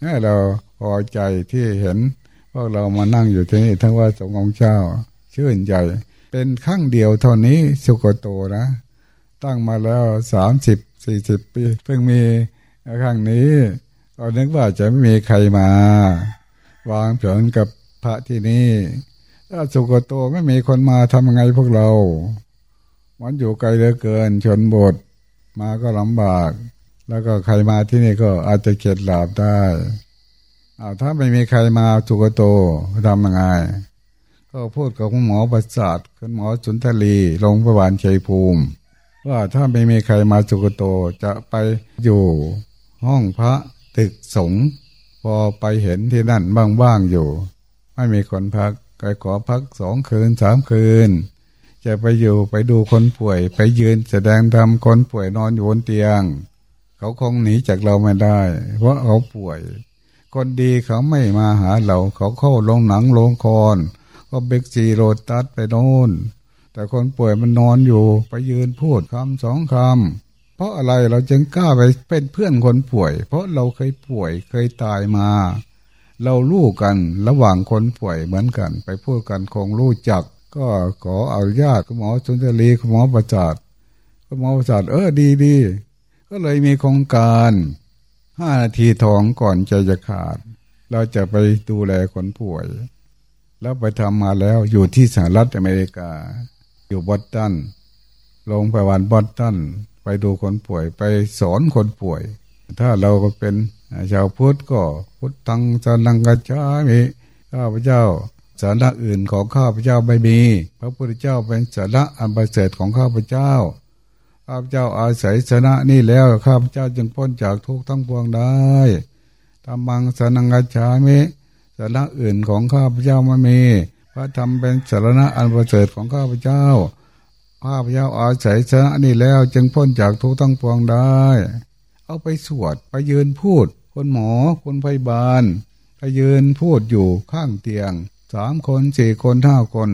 ให้เราพอใจที่เห็นพวกเรามานั่งอยู่ที่นี่ทั้งว่าสงฆ์เจ้า ชื่นใจ เป็นครั้งเดียวเท่านี้สุกโตนะ ตั้งมาแล้วสามสิบสี่สิบปี เพิ่งมีครั้งนี้เรานึกว่าจะไม่มีใครมา วางเผนกับพระที่นี่ถ้าสุกโตไม่มีคนมาทำยังไงพวกเรา มันอยู่ไกลเหลือเกิน ชนบทมาก็ลำบาก แล้วก็ใครมาที่นี่ก็อาจจะเข็ดหลาบได้อาถ้าไม่มีใครมาจุกโตทำยังไง ก็พูดกับคุณหมอประสาทคุณหมอสุนทรีโรงพยาบาลชัยภูมิ ว่าถ้าไม่มีใครมาจุกโตจะไปอยู่ห้องพระตึกสงพอไปเห็นที่นั่นบ้างๆอยู่ ไม่มีคนพักก็ขอพักสองคืนสามคืน จะไปอยู่ไปดูคนป่วย ไปยืนแสดงธรรมคนป่วยนอนอยู่บนเตียง เขาคงหนีจากเราไม่ได้ เพราะเขาป่วย คนดีเขาไม่มาหาเราเขาเข้าลงหนังลงคอนก็เบกซีโรตัสไปโน่นแต่คนป่วยมันนอนอยู่ ไปยืนพูดคำสองคำเพราะอะไรเราจึงกล้าไปเป็นเพื่อนคนป่วย เพราะเราเคยป่วยเคยตายมา เรารู้กันระหว่างคนป่วยเหมือนกัน ไปพูดกันคงรู้จัก ก็ขออนุญาตคุณหมอสุนทรีคุณหมอประจัดคุณหมอประจัดเออดีดีก็เลยมีโครงการห้านาทีทองก่อนใจจะขาด เราจะไปดูแลคนป่วย แล้วไปทำมาแล้วอยู่ที่สหรัฐอเมริกา อยู่บอสตันลงไปวันบอสตันไปดูคนป่วยไปสอนคนป่วย ถ้าเราก็เป็นชาวพุทธก็พุทธังสานังกัจฉามิข้าพเจ้า สาระอื่นของข้าพเจ้าไม่มี พระพุทธเจ้าเป็นสาระอันประเสริฐของข้าพเจ้า ข้าพเจ้าอาศัยชนะนี่แล้วข้าพเจ้าจึงพ้นจากทุกข์ทั้งปวงได้ธรรมังสนังกัจฉามิสาระอื่นของข้าพเจ้าไม่มี พระธรรมเป็นสาระอันประเสริฐของข้าพเจ้า ข้าพเจ้าอาศัยชนะนี่แล้วจึงพ้นจากทุกข์ทั้งปวงได้ เอาไปสวดไปยืนพูดคนหมอคนพยาบาลไปยืนพูดอยู่ข้างเตียง สามคนสี่คนห้าคน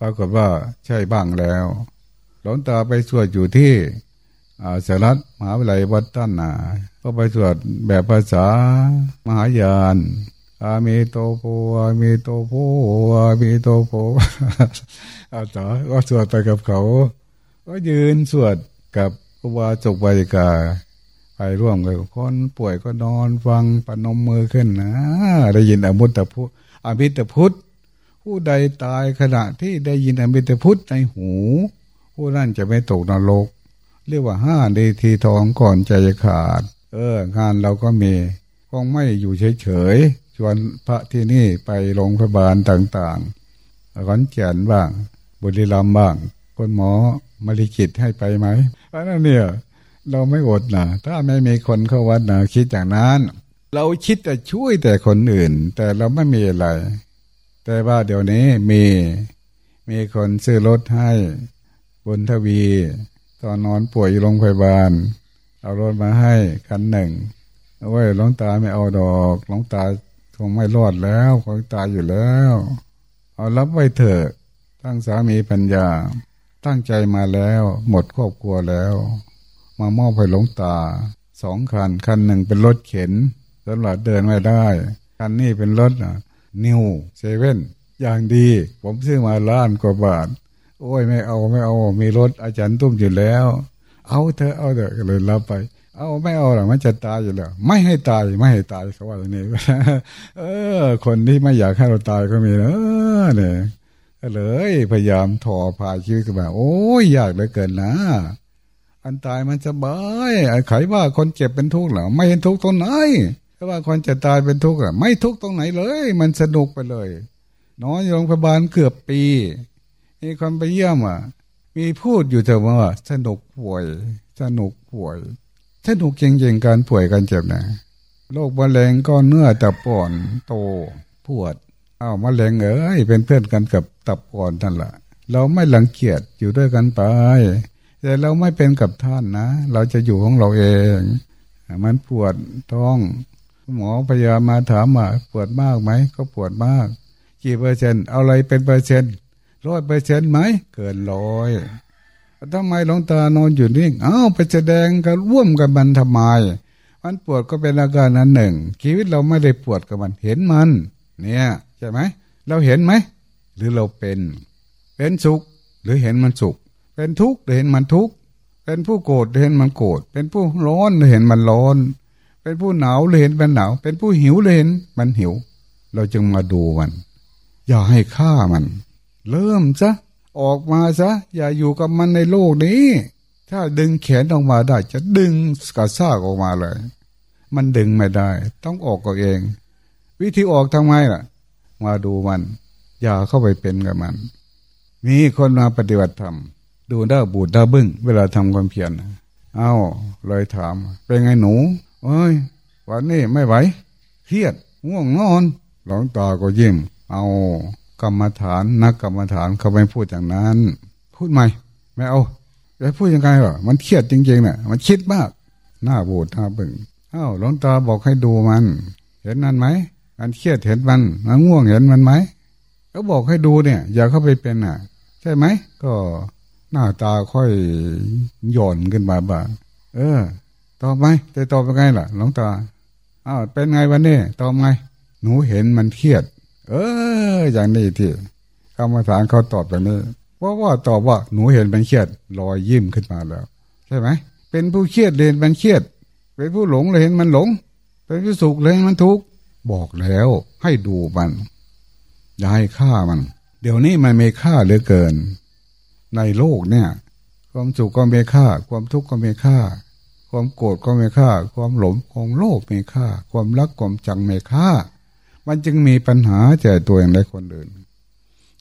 ปรากฏว่าใช่บ้างแล้วหลวงตาไปสวดอยู่ที่สหรัฐมหาวิทยาลัยวัดต้นนาก็ไปสวดแบบภาษามหายาน อามีโตโพอามีโตโพอามีโตโพอาจารย์ก็สวดไปกับเขา ก็ยืนสวดกับครูบาจกบริกาไปร่วมกับคนป่วยก็นอนฟังปนมมือขึ้นนะได้ยินอมุตตะพุ อมิตรพุทธผู้ใดตายขณะที่ได้ยินอมิตรพุทธในหู ผู้นั้นจะไม่ตกนรก เรียกว่าห้าดีทีทองก่อนใจขาด เออ งานเราก็มีคงไม่อยู่เฉยๆชวนพระที่นี่ไปโรงพยาบาลต่างๆขอนแก่นบ้าง บุรีรัมย์บ้างคนหมอมาริกิตให้ไปไหมเพราะนั้นเนี่ย เราไม่อดนะถ้าไม่มีคนเข้าวัดนะคิดอย่างนั้น เราคิดจะช่วยแต่คนอื่น แต่เราไม่มีอะไร แต่ว่าเดี๋ยวนี้มีมีคนซื้อรถให้บนทวี ตอนนอนป่วยอยู่โรงพยาบาล เอารถมาให้คันหนึ่งเอาไว้หลวงตาไม่เอาดอกหลวงตาคงไม่รอดแล้วคงตายอยู่แล้ว เอารับไว้เถอะตั้งสามีปัญญา ตั้งใจมาแล้ว หมดครอบครัวแล้ว มามอบให้หลวงตาสองคันคันหนึ่งเป็นรถเข็น สำหรับเดินไม่ได้คันนี้เป็นรถนิวเซเว่นอย่างดี ผมซื้อมาล้านกว่าบาท โอ้ยไม่เอาไม่เอา มีรถอาจารย์ตุ้มอยู่แล้ว เอาเถอะเอาเถอะเลยรับไป เอาไม่เอาหรอกมันจะตายอยู่แล้ว ไม่ให้ตายไม่ให้ตายเขาว่าอย่างนี้เออ คนที่ไม่อยากให้เราตายก็มีเออเนี่ยเลยพยายามถอพาชีวิตขึ้นมาโอ้ยยากเหลือเกินนะอันตายมันสบายไอ้ไขว่าคนเจ็บเป็นทุกข์เหรอไม่เห็นทุกข์ตรงไหน ว่าคนจะตายเป็นทุกข์อะไม่ทุกข์ตรงไหนเลย มันสนุกไปเลยนอนโรงพยาบาลเกือบปีมีคนไปเยี่ยมอะ มีพูดอยู่แต่ว่า สนุกป่วย สนุกป่วย สนุกจริงๆการป่วยการเจ็บนะโรคมะเร็งก็เนื้อตับป่อนโตปวดอ้าวมะเร็งเอ้ยเป็นเพื่อนกันกับตับป่อนนั่นแหละเราไม่หลังเกียจอยู่ด้วยกันไป แต่เราไม่เป็นกับท่านนะ เราจะอยู่ของเราเอง มันปวดท้อง หมอพยามาถามว่าปวดมากไหม ก็ปวดมาก กี่เปอร์เซ็นต์เอาอะไรเป็นเปอร์เซ็นต์ร้อยเปอร์เซ็นต์ไหม เกินร้อยทำไมหลวงตานอนอยู่นิ่งอ้าวไปแสดงกันร่วมกันมันทำไม มันปวดก็เป็นอาการนั้นหนึ่ง ชีวิตเราไม่ได้ปวดกับมัน เห็นมัน เนี่ยใช่ไหม เราเห็นไหม หรือเราเป็น เป็นสุข หรือเห็นมันสุข เป็นทุกข์หรือเห็นมันทุกข์ เป็นผู้โกรธหรือเห็นมันโกรธ เป็นผู้ร้อนหรือเห็นมันร้อน เป็นผู้หนาวเห็นมันหนาว เป็นผู้หิวเห็นมันหิว เราจึงมาดูมัน อย่าให้ฆ่ามัน เริ่มซะออกมาซะ อย่าอยู่กับมันในโลกนี้ ถ้าดึงแขนออกมาได้ จะดึงกระซากออกมาเลย มันดึงไม่ได้ ต้องออกก็เอง วิธีออกทำไงล่ะ มาดูมัน อย่าเข้าไปเป็นกับมัน มีคนมาปฏิบัติธรรมดูด้าบูดด้าบึ้ง เวลาทำความเพียรเอาเลยถาม เป็นไงหนู เอ้ยวันนี้ไม่ไหวเครียดง่วงนอนหลวงตาก็ยิ้มเอากรรมฐานนักกรรมฐานเขาไม่พูดอย่างนั้น พูดใหม่ไม่เอาจะพูดยังไงวะมันเครียดจริงๆเนี่ยมันคิดมากหน้าบูดหน้าบึ้งอ้าวหลวงตาบอกให้ดูมัน เห็นนั่นไหมมันเครียดเห็นมันมันง่วงเห็นมันไหมก็บอกให้ดูเนี่ย อย่าเข้าไปเป็นอะ ใช่ไหมก็หน้าตาค่อยหย่อนขึ้นมาบ้างเออ ตอบไหมจะตอบยังไงล่ะหลวงตาอ้าวเป็นไงวันนี้ตอบไง หนูเห็นมันเครียด เออ อย่างนี้ที่กรรมฐานเขาตอบแบบนี้เพราะว่าตอบว่าหนูเห็นมันเครียดรอยยิ้มขึ้นมาแล้ว ใช่ไหมเป็นผู้เครียดเรียนมันเครียด เป็นผู้หลงเลยเห็นมันหลง เป็นผู้สุขเลยมันทุกข์บอกแล้วให้ดูมันอย่าให้ฆ่ามัน เดี๋ยวนี้มันมีค่าเหลือเกิน ในโลกเนี่ย ความสุขก็มีค่า ความทุกข์ก็มีค่า ความโกรธก็ไมีค่า ความหลงความโลภมีค่า ความรักความจังไมีค่า มันจึงมีปัญหาแก่ตัวเองและคนอื่น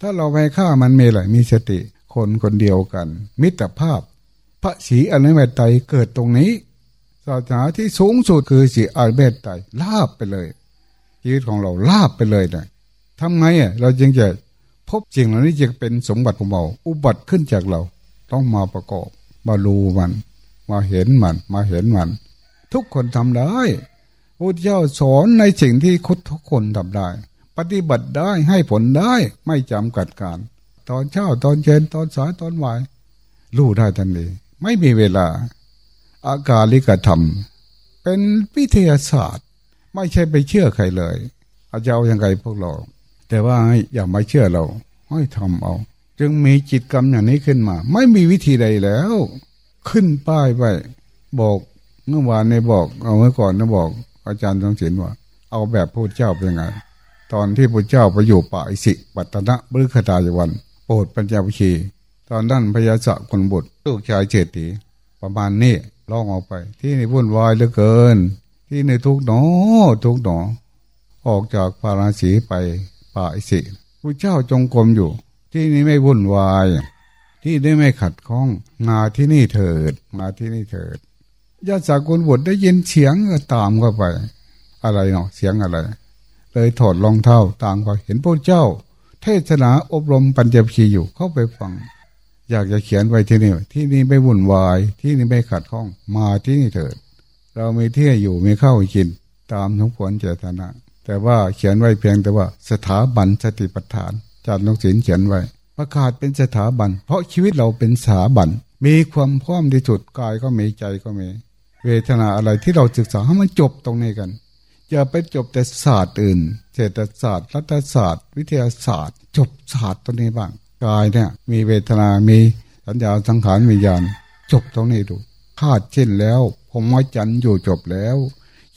ถ้าเราไปฆ่ามันมีอะไรมีสติ คนคนเดียวกัน มิตรภาพ พระศีอนุเมตไตเกิดตรงนี้ศาสนาที่สูงสุดคือศีอนุเมตไตลาบไปเลยชีวิตของเราลาบไปเลยนะทำไงอะเราจึงจะพบจริงเหล่านี้จะเป็นสมบัติของเราอุบัติขึ้นจากเรา ต้องมาประกอบมาดูมัน มาเห็นมัน มาเห็นมัน ทุกคนทำได้พุทธเจ้าสอนในสิ่งที่คุทุกคนทำได้ ปฏิบัติได้ให้ผลได้ไม่จำกัดการ ตอนเช้าตอนเย็นตอนสายตอนบ่ายรู้ได้ทันทีไม่มีเวลา อากาลิกธรรม เป็นวิทยาศาสตร์ ไม่ใช่ไปเชื่อใครเลยอาจจะเอาอย่างไรพวกเรา แต่ว่าอย่ามาเชื่อเราให้ทำเอา จึงมีจิตกรรมอย่างนี้ขึ้นมา ไม่มีวิธีใดแล้ว ขึ้นป้ายไว้บอกเมื่อวานในบอก เอาเมื่อก่อนนะบอก อาจารย์ทองศิลว่า เอาแบบพระเจ้าเป็นไง ตอนที่พระเจ้าไปอยู่ป่าอิสิปัตนะบริขตายวันโปรดปัญญาวิชีตอนนั้นพญาสะคนบุตรลูกชายเจตีประมาณนี้ลองออกไป ที่นี่วุ่นวายเหลือเกิน ที่ในทุกหนอทุกหนอ ออกจากพาราสีไปป่าอิสิพระเจ้าจงกรมอยู่ ที่นี่ไม่วุ่นวาย ที่ได้ไม่ขัดข้องมาที่นี่เถิด มาที่นี่เถิดญาติสากุลบุตรได้ยินเสียงก็ตามเข้าไป อะไรเนาะเสียงอะไร เลยถอดรองเท้าต่ามไปเห็นพระเจ้า เทศนาอบรมปัญญพีอยู่เข้าไปฟัง อยากจะเขียนไว้ที่นี่ ที่นี่ไม่วุ่นวาย ที่นี่ไม่ขัดข้อง มาที่นี่เถิด เรามีที่อยู่มีข้าวกิน ตามสมควรเจตนาแต่ว่าเขียนไว้เพียงแต่ว่าสถาบันสติปัฏฐานจากนกศิลเขียนไว้ ประกาศเป็นสถาบัน เพราะชีวิตเราเป็นสถาบัน มีความพร้อมที่สุดกายก็มีใจก็มี เวทนาอะไรที่เราศึกษาให้มันจบตรงนี้กันอย่าไปจบแต่ศาสตร์อื่นเศรษฐศาสตร์รัฐศาสตร์ วิทยาศาสตร์ จบศาสตร์ตรงนี้บ้างกายเนี่ย มีเวทนา มีสัญญาสังขารวิญญาณ จบตรงนี้ดูคาดเช่นแล้วผมว่าจันอยู่จบแล้ว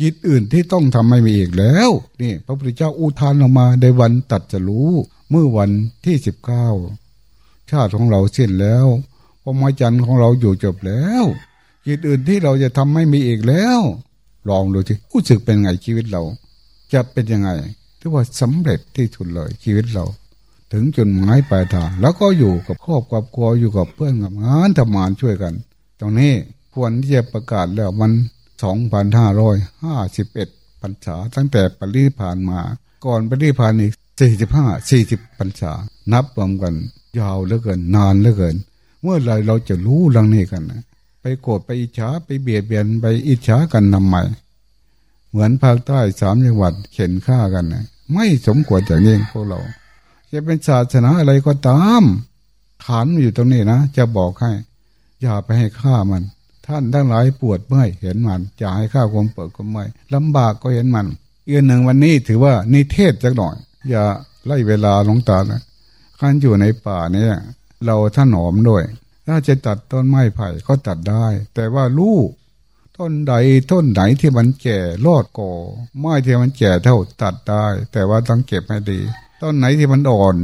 ยิตอื่นที่ต้องทำไม่มีอีกแล้ว นี่ พระพุทธเจ้าอุทานออกมาในวันตัดจะรู้ เมื่อวันที่สิบเก้าชาติของเราสิ้นแล้วพรหมจรรย์ของเราอยู่จบแล้วยิตอื่นที่เราจะทำไม่มีอีกแล้ว ลองดูสิรู้สึกเป็นไงชีวิตเรา จะเป็นยังไงที่ว่าสำเร็จที่สุดเลยชีวิตเรา ถึงจนหมายปลายทางแล้วก็อยู่กับครอบกับครัวอยู่กับเพื่อนกับงานทำงานช่วยกัน ตรงนี้ควรที่จะประกาศแล้วมันสองพันห้าร้อยห้าสิบเอ็ดพรรษาตั้งแต่ปริพานมา ก่อนปริพานอีก สี่สิบห้าสี่สิบพรรษา นับรวมกัน ยาวเหลือเกิน นานเหลือเกิน เมื่อไรเราจะรู้เรื่องนี้กันนะไปโกรธไปอิจฉาไปเบียดเบียนไปอิจฉากันทำไมเหมือนภาคใต้สามจังหวัดเข็นฆ่ากันนะไม่สมควรอย่างนี้พวกเรา จะเป็นศาสนาอะไรก็ตามฐานอยู่ตรงนี้นะจะบอกให้ อย่าไปให้ฆ่ามัน ท่านทั้งหลายปวดเมื่อยเห็นมันจะให้ข้าความปวดก็เมื่อยลำบากก็เห็นมันเอือนหนึ่งวันนี้ถือว่านิเทศจักหน่อย อย่าไล่เวลาลงตานะขันอยู่ในป่าเนี่ย เราท่านหอมด้วย ถ้าจะตัดต้นไม้ไผ่ก็ตัดได้ แต่ว่าลูกต้นใดต้นไหนที่มันแก่รอดก่อไม้ที่มันแก่เท่าตัดได้ แต่ว่าต้องเก็บให้ดี ต้นไหนที่มันอ่อน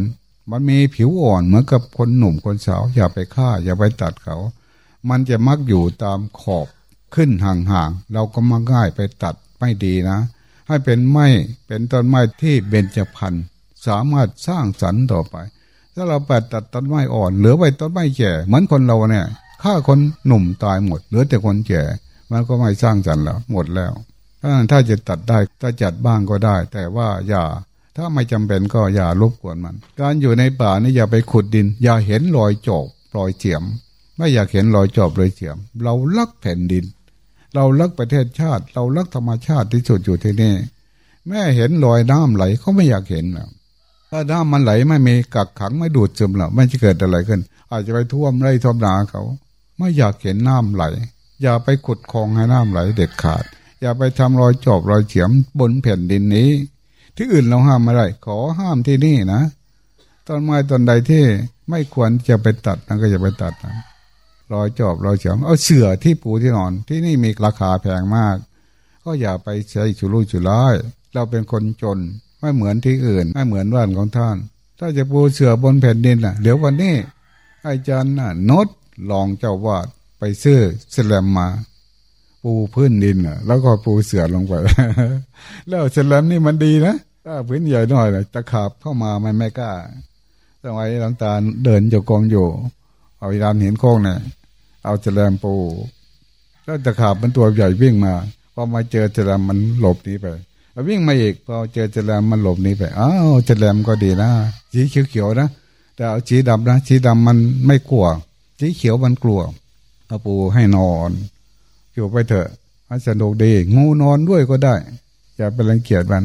มันมีผิวอ่อนเหมือนกับคนหนุ่มคนสาว อย่าไปฆ่า อย่าไปตัดเขา มันจะมักอยู่ตามขอบขึ้นห่างๆเราก็มาง่ายไปตัดไม่ดีนะ ให้เป็นไม้เป็นต้นไม้ที่เบญจพรรณสามารถสร้างสรรค์ต่อไป ถ้าเราไปตัดต้นไม้อ่อนเหลือไว้ต้นไม้แก่เหมือนคนเราเนี่ยฆ่าคนหนุ่มตายหมดเหลือแต่คนแก่มันก็ไม่สร้างสรรค์แล้วหมดแล้วถ้าจะตัดได้ถ้าจัดบ้างก็ได้ แต่ว่าอย่าถ้าไม่จำเป็นก็อย่ารบกวนมัน การอยู่ในป่านี่อย่าไปขุดดิน อย่าเห็นรอยจอบรอยเจียม ไม่อยากเห็นรอยจอบเลยเฉียม เราลักแผ่นดิน เราลักประเทศชาติ เราลักธรรมชาติที่สุดอยู่ที่นี่ แม่เห็นรอยน้ำไหลเขาไม่อยากเห็นนะถ้าน้ำมันไหลไม่มีกักขังไม่ดูดซึมหรอกไม่จะเกิดอะไรขึ้น อาจจะไปท่วมไร่ท่วมนาเขา ไม่อยากเห็นน้ำไหล อย่าไปขุดคลองให้น้ำไหลเด็ดขาด อย่าไปทำรอยจอบรอยเฉียมบนแผ่นดินนี้ ที่อื่นเราห้ามไม่ได้ขอห้ามที่นี่นะต้นไม้ต้นใดที่ไม่ควรจะไปตัดนั่นก็อย่าไปตัดนะ รอยจอบรอยเฉียงเอาเสื่อที่ปูที่นอน ที่นี่มีราคาแพงมาก ก็อย่าไปใช้ชุรุ่ยชุร้ายเราเป็นคนจนไม่เหมือนที่อื่น ไม่เหมือนบ้านของท่าน ถ้าจะปูเสื่อบนแผ่นดินน่ะ เดี๋ยววันนี้อาจารย์น่ะนดลองเจ้าวาดไปซื้อสแลมมา ปูพื้นดินน่ะ แล้วก็ปูเสื่อลงไป แล้วสแลมนี่มันดีนะถ้าพื้นใหญ่หน่อยตะขาบเข้ามามันไม่กล้าสมัยหลังตาเดินจกองอยู่เอาวิญญเห็นโค้งเนี่ย เอาเจริญปูแล้วตะขาบมันตัวใหญ่วิ่งมาพอมาเจอเจริญมันหลบหนีไปวิ่งมาอีกพอเจอเจริญมันหลบหนีไปอ้าวเจริญก็ดีนะสีเขียวๆนะแต่เอาสีดำนะสีดำมันไม่กลัวสีเขียวมันกลัวเอาปูให้นอนอยู่ไปเถอะมันสนุกดีงูนอนด้วยก็ได้อย่าไปรังเกียจมัน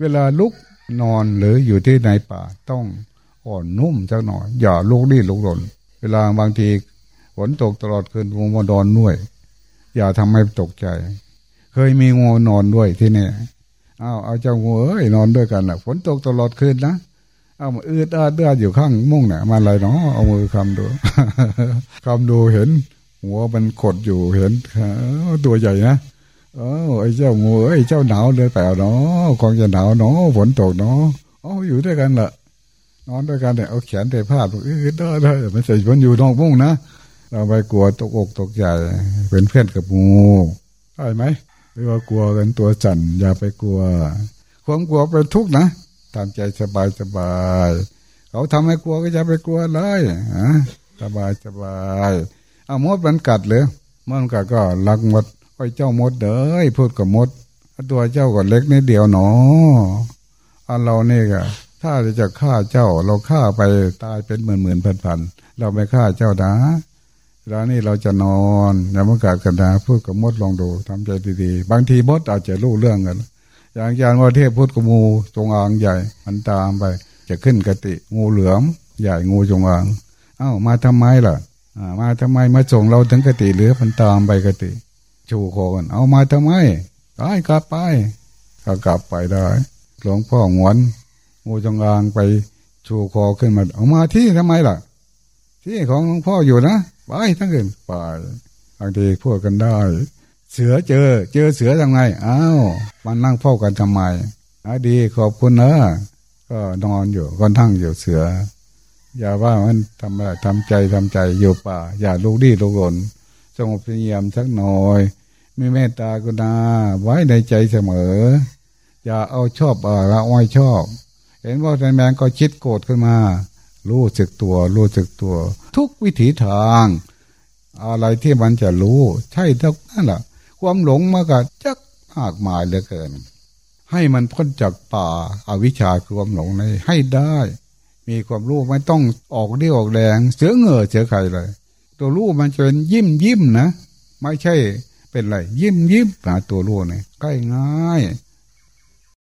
เวลาลุกนอนหรืออยู่ที่ในป่าต้องอ่อนนุ่มจักหน่อยอย่าลุกนี่ลุกหล่นเวลาบางที ฝนตกตลอดคืนงูมาดอนด้วย อย่าทำให้ตกใจ เคยมีงูนอนด้วยที่นี่อ้าวเอาเจ้างูเอ้ยนอนด้วยกันนะฝนตกตลอดคืนนะเอามาอืดอาดเดือดอยู่ข้างมุ้งเนี่ยมาอะไรเนาะเอามือคำดูคำดูเห็น หัวมันขดอยู่เห็นตัวใหญ่นะเออไอ้เจ้างูไอ้เจ้าหนาวเลยแปลเนาะคงจะหนาวเนาะฝนตกเนาะอ๋ออยู่ด้วยกันแหละนอนด้วยกันเนี่ยเอาแขนเตะผ้าบอกเออได้ได้มันใส่มันอยู่นอกมุ้งนะ เราไปกลัวตกอกตกใจเป็นเพื่อนกับงูใช่ไหมหรือว่ากลัวกันตัวสั่นอย่าไปกลัว ความกลัวเป็นทุกข์นะตามใจสบายสบายเขาทำให้กลัวก็อย่าไปกลัวเลยอะสบายสบายเอามดมันกัดเลยมันกัดก็ลักมดไอ้เจ้ามดเด้อพูดกับมดตัวเจ้าก็เล็กนิดเดียวหนออันเราเนี่ยก็ถ้าจะฆ่าเจ้าเราฆ่าไปตายเป็นหมื่นหมื่นพันพันเราไม่ฆ่าเจ้านะ แล้วนี่เราจะนอนอย่ามากัดกันนะพูดกับมดลองดูทำใจดีๆ บางทีมดอาจจะรู้เรื่องกันอย่างยานว่าเทพพุทธกับงูจงอางใหญ่มันตามไป จะขึ้นกติงูเหลือมใหญ่งูจงอาง เอ้ามาทำไมล่ะมาทำไมมาส่งเราถึงกติหรือมันตามไปกติ ชูโคกันเอามาทำไมไปกลับไปก็กลับไปได้หลวงพ่อหวนงูจงอางไปชูคอขึ้นมา เอามาที่ทำไมล่ะ ที่ของหลวงพ่ออยู่นะ ไปทั้งคืนไปบางทีพูดกันได้ เสือเจอ เจอเสือทำไงอ้าวมันนั่งเฝ้ากันทำไมอดีขอบคุณนะก็นอนอยู่ก็นั่งอยู่เสือ อย่าว่ามันทำอะไรทำใจทำใจอยู่ป่า อย่าลูกดีลูกหลนสงบเงียมสักหน่อยมีเมตตากรุณาไว้ในใจเสมอ อย่าเอาชอบอะไรอ้อยชอบ เห็นว่าแมงก็คิดโกรธขึ้นมา รู้สึกตัว รู้สึกตัว ทุกวิถีทาง อะไรที่มันจะรู้ ใช่ทั้งนั่นแหละความหลงมากจักมากมายเหลือเกิน ให้มันพ้นจากป่าอาวิชชาคือความหลงในให้ได้ มีความรู้ไม่ต้องออกเรี่ยวออกแรงเสือเหงื่อเสือไข่เลย ตัวรู้มันจะเป็นยิ้มยิ้มนะ ไม่ใช่เป็นไร ยิ้มยิ้มหาตัวรู้เนี่ยใกล้ง่าย